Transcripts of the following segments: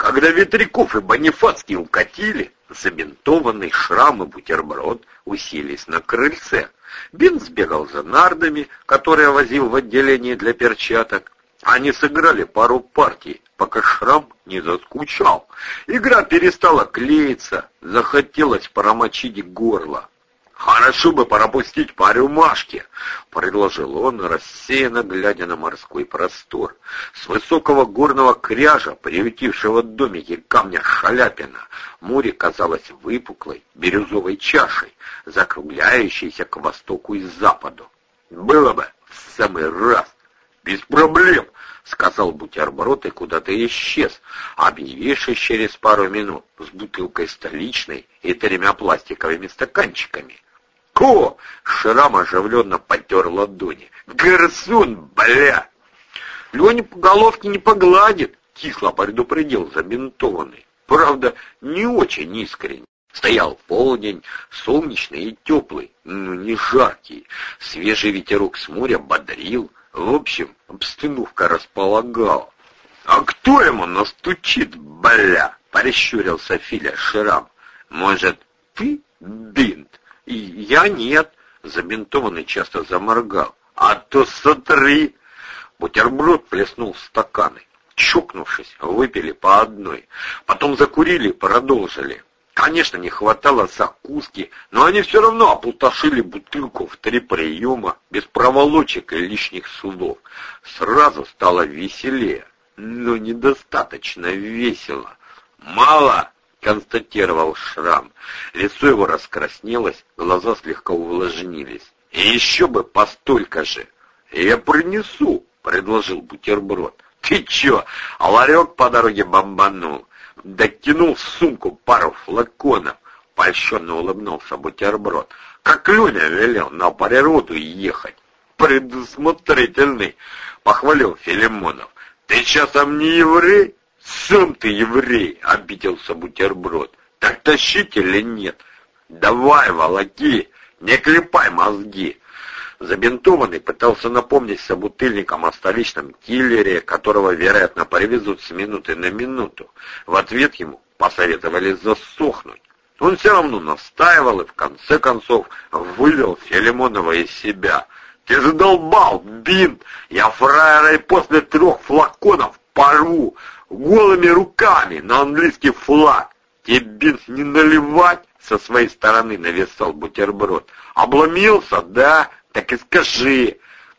Когда Ветряков и Бонифацкий укатили, забинтованный шрам и бутерброд уселись на крыльце. Бин сбегал за нардами, которые возил в отделении для перчаток. Они сыграли пару партий, пока шрам не заскучал. Игра перестала клеиться, захотелось промочить горло. «Хорошо бы пропустить по рюмашке», — предложил он, рассеянно глядя на морской простор. С высокого горного кряжа, приютившего домики камня Шаляпина, море казалось выпуклой, бирюзовой чашей, закругляющейся к востоку и западу. «Было бы в самый раз!» «Без проблем!» — сказал бутерброд и куда-то исчез, объявившись через пару минут с бутылкой столичной и тремя пластиковыми стаканчиками. «Ко!» — Шрам оживленно потер ладони. «Гарсон, бля!» «Леня по головке не погладит!» — кисло предупредил забинтованный. Правда, не очень искренне. Стоял полдень, солнечный и теплый, но не жаркий. Свежий ветерок с моря бодрил. В общем, обстановка располагала. «А кто ему настучит, бля?» — прищурился Филя Шрам. «Может, ты, Бинт?» И я нет. Забинтованный часто заморгал. А то смотри. Бутерброд плеснул в стаканы. Чокнувшись, выпили по одной. Потом закурили, продолжили. Конечно, не хватало закуски, но они все равно опустошили бутылку в три приема, без проволочек и лишних слов. Сразу стало веселее, но недостаточно весело. «Мало!» — констатировал Шрам. Лицо его раскраснелось, глаза слегка увлажнились. «И еще бы постолько же!» «Я принесу!» — предложил бутерброд. «Ты че, а ларек по дороге бомбанул?» Докинул в сумку пару флаконов. Польщенно улыбнулся бутерброд. «Как Люня велел на природу ехать!» «Предусмотрительный!» — похвалил Филимонов. «Ты часом не еврей?» «Сам ты еврей!» — обиделся бутерброд. «Так тащить или нет?» «Давай, волоки, не клепай мозги!» Забинтованный пытался напомнить собутыльникам о столичном киллере, которого, вероятно, привезут с минуты на минуту. В ответ ему посоветовали засохнуть. Он все равно настаивал и, в конце концов, вывел Филимонова из себя. «Ты задолбал, Бин! Я фраера и после трех флаконов порву! Голыми руками на английский флаг. Тебе не наливать со своей стороны навесал бутерброд. Обломился, да? Так и скажи.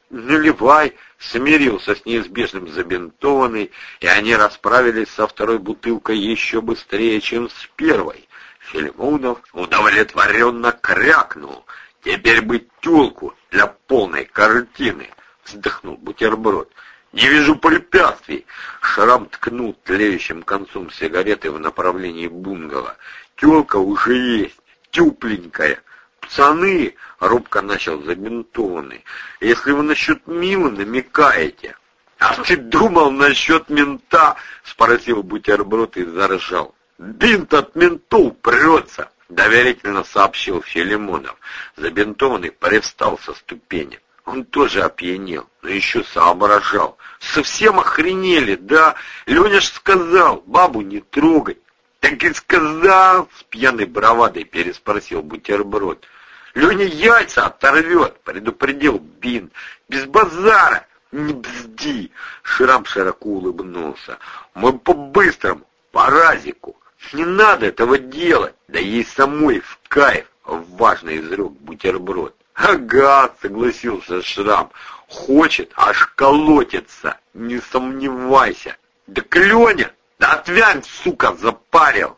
Наливай, смирился с неизбежным забинтованный, и они расправились со второй бутылкой еще быстрее, чем с первой. Филимонов удовлетворенно крякнул. «Теперь бы тюлку для полной картины!» — вздохнул бутерброд. «Не вижу препятствий!» Шрам ткнул тлеющим концом сигареты в направлении бунгало. «Телка уже есть, тепленькая!» «Пацаны!» — робко начал забинтованный. «Если вы насчет Милы намекаете...» «А ты думал насчет мента?» — спросил бутерброд и заржал. «Бинт от ментов прется!» — доверительно сообщил Филимонов. Забинтованный привстал со ступени. Он тоже опьянел, но еще соображал. Совсем охренели, да? Леня ж сказал, бабу не трогай. Так и сказал, с пьяной бравадой переспросил бутерброд. Леня яйца оторвет, предупредил Бин. Без базара, не бзди. Шрам широко улыбнулся. Мы по-быстрому, по разику. Не надо этого делать, да ей самой в кайф. Важно изрек бутерброд. «Ага», — согласился Шрам, — «хочет, аж колотится, не сомневайся». «Да Леня, да отвянь, сука, запарил!»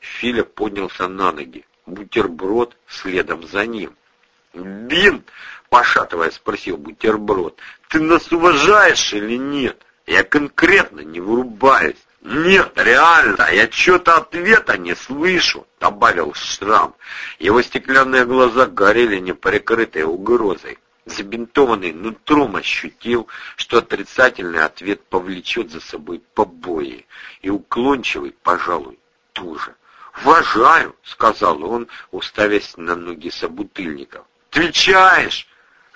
Филя поднялся на ноги, бутерброд следом за ним. «Бин!» — пошатывая спросил бутерброд. «Ты нас уважаешь или нет? Я конкретно не вырубаюсь». «Нет, реально, я что-то ответа не слышу», — добавил Шрам. Его стеклянные глаза горели неприкрытой угрозой. Забинтованный нутром ощутил, что отрицательный ответ повлечет за собой побои, и уклончивый, пожалуй, тоже. «Уважаю», — сказал он, уставясь на ноги собутыльников. «Отвечаешь?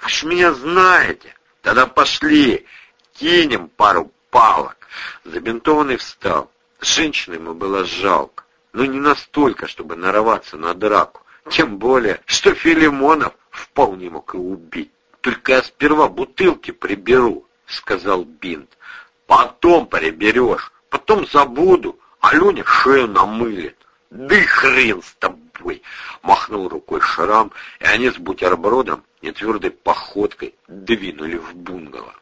Вы ж меня знаете. Тогда пошли, кинем пару палок. Забинтованный встал. Женщину ему было жалко, но не настолько, чтобы нарываться на драку. Тем более, что Филимонов вполне мог и убить. «Только я сперва бутылки приберу», — сказал Бинт. «Потом приберешь, потом забуду, а Леня шею намылит». «Да хрен с тобой!» — махнул рукой Шрам, и они с бутербродом нетвердой походкой двинули в бунгало.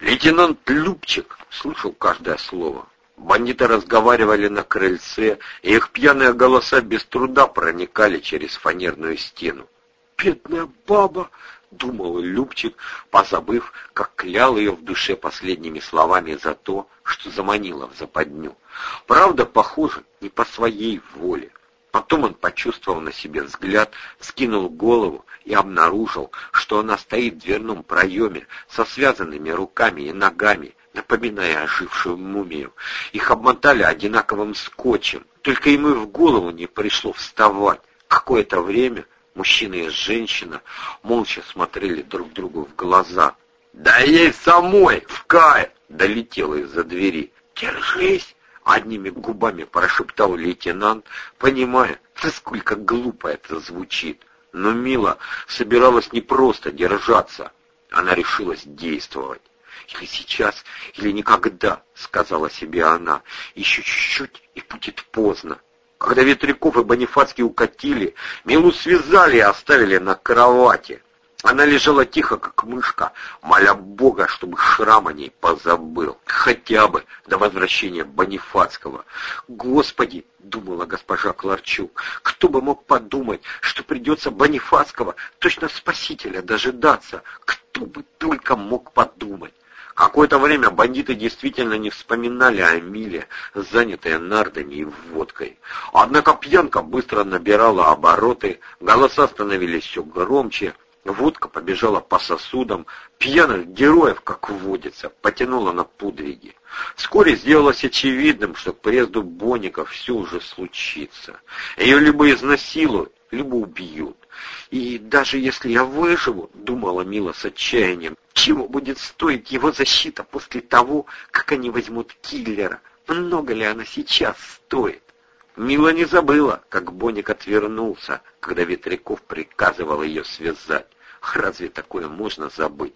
Лейтенант Любчик слышал каждое слово. Бандиты разговаривали на крыльце, и их пьяные голоса без труда проникали через фанерную стену. «Бедная баба!» — думал Любчик, позабыв, как клял ее в душе последними словами за то, что заманила в западню. Правда, похоже, не по своей воле. Потом он почувствовал на себе взгляд, скинул голову и обнаружил, что она стоит в дверном проеме со связанными руками и ногами, напоминая ожившую мумию. Их обмотали одинаковым скотчем, только ему в голову не пришло вставать. Какое-то время мужчина и женщина молча смотрели друг другу в глаза. «Да ей самой в кайф!» — долетело из-за двери. «Держись!» — одними губами прошептал лейтенант, понимая, насколько глупо это звучит. Но Мила собиралась не просто держаться, она решилась действовать. «Или сейчас, или никогда», — сказала себе она. «Еще чуть-чуть, и будет поздно». Когда Ветряков и Бонифацкий укатили, Милу связали и оставили на кровати. Она лежала тихо, как мышка, моля Бога, чтобы шрам о ней позабыл. Хотя бы до возвращения Бонифацкого. «Господи!» — думала госпожа Кларчук. «Кто бы мог подумать, что придется Бонифацкого, точно спасителя, дожидаться? Кто бы только мог подумать!» Какое-то время бандиты действительно не вспоминали о Миле, занятой нардами и водкой. Однако пьянка быстро набирала обороты, голоса становились все громче, водка побежала по сосудам, пьяных героев, как водится, потянула на подвиги. Вскоре сделалось очевидным, что к приезду Боников все уже случится. Ее либо изнасилуют, либо убьют. И даже если я выживу, думала Мила с отчаянием, чего будет стоить его защита после того, как они возьмут киллера? Много ли она сейчас стоит? Мила не забыла, как Боник отвернулся, когда Ветряков приказывал ее связать. Разве такое можно забыть?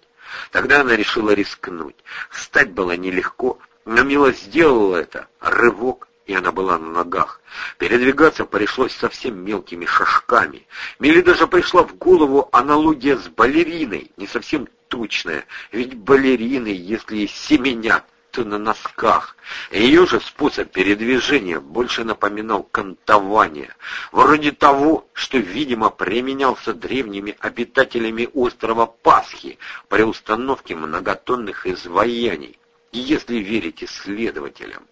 Тогда она решила рискнуть. Встать было нелегко, но Мила сделала это. Рывок, и она была на ногах. Передвигаться пришлось совсем мелкими шажками. Миле даже пришла в голову аналогия с балериной, не совсем точная, ведь балерины, если семенят, то на носках. Ее же способ передвижения больше напоминал кантование, вроде того, что, видимо, применялся древними обитателями острова Пасхи при установке многотонных изваяний, если верить исследователям.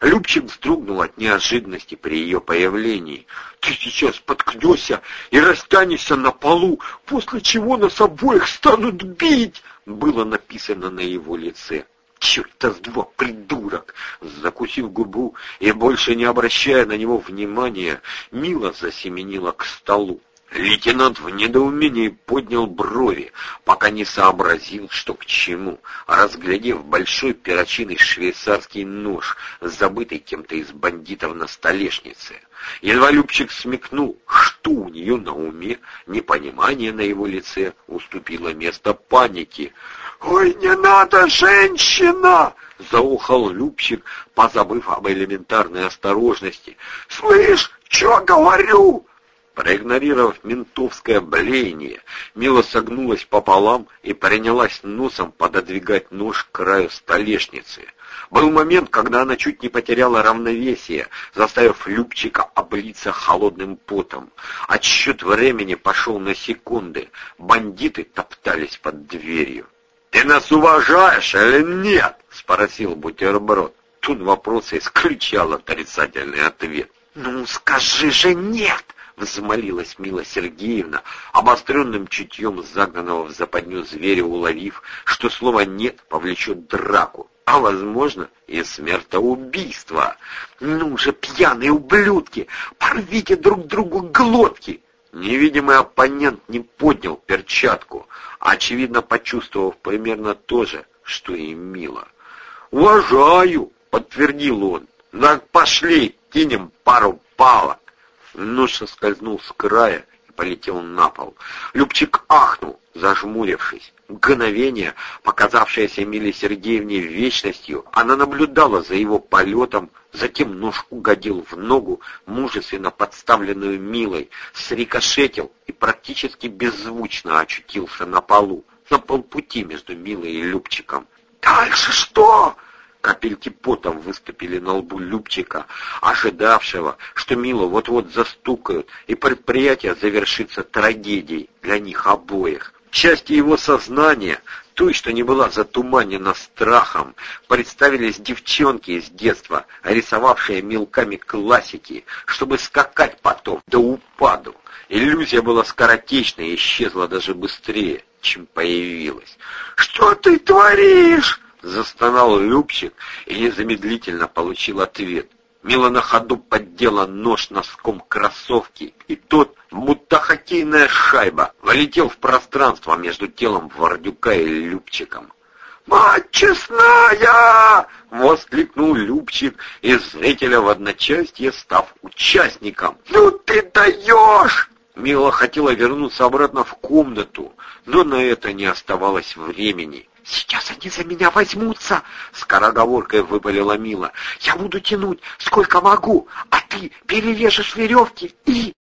Любчик вздрогнул от неожиданности при ее появлении. «Ты сейчас подкнешься и растянешься на полу, после чего нас обоих станут бить!» было написано на его лице. «Черта с два, придурок!» Закусив губу и больше не обращая на него внимания, Мила засеменила к столу. Лейтенант в недоумении поднял брови, пока не сообразил, что к чему, разглядев большой перочинный швейцарский нож, забытый кем-то из бандитов на столешнице. Едва Любчик смекнул, что у нее на уме, непонимание на его лице уступило место панике. «Ой, не надо, женщина!» — заухал Любчик, позабыв об элементарной осторожности. «Слышь, что говорю?» Проигнорировав ментовское блеяние, Мила согнулась пополам и принялась носом пододвигать нож к краю столешницы. Был момент, когда она чуть не потеряла равновесие, заставив Любчика облиться холодным потом. Отсчет времени пошел на секунды. Бандиты топтались под дверью. «Ты нас уважаешь или нет?» — спросил бутерброд. Тут вопрос исключал отрицательный ответ. «Ну, скажи же нет!» — взмолилась Мила Сергеевна, обостренным чутьем загнанного в западню зверя уловив, что слово «нет» повлечет драку, а, возможно, и смертоубийство. «Ну же, пьяные ублюдки, порвите друг другу глотки!» Невидимый оппонент не поднял перчатку, очевидно почувствовав примерно то же, что и Мила. «Уважаю!» — подтвердил он. Да пошли, кинем пару палок. Нож соскользнул с края и полетел на пол. Любчик ахнул, зажмурившись. Мгновение, показавшееся Эмилии Сергеевне вечностью, она наблюдала за его полетом, затем нож угодил в ногу, мужественно подставленную Милой, срикошетил и практически беззвучно очутился на полу, на полпути между Милой и Любчиком. «Дальше что?» Капельки пота выступили на лбу Любчика, ожидавшего, что Милу вот-вот застукают, и предприятие завершится трагедией для них обоих. Части его сознания, той, что не была затуманена страхом, представились девчонки из детства, рисовавшие мелками классики, чтобы скакать потом до упаду. Иллюзия была скоротечной и исчезла даже быстрее, чем появилась. «Что ты творишь?» Застонал Любчик и незамедлительно получил ответ. Мила на ходу поддела нож носком кроссовки, и тот, будто хоккейная шайба, вылетел в пространство между телом Вардюка и Любчиком. «Мать честная!» — воскликнул Любчик, из зрителя в одночасье став участником. «Ну ты даешь!» Мила хотела вернуться обратно в комнату, но на это не оставалось времени. «Сейчас они за меня возьмутся!» — скороговоркой выпалила Мила. «Я буду тянуть, сколько могу, а ты перережешь веревки и...»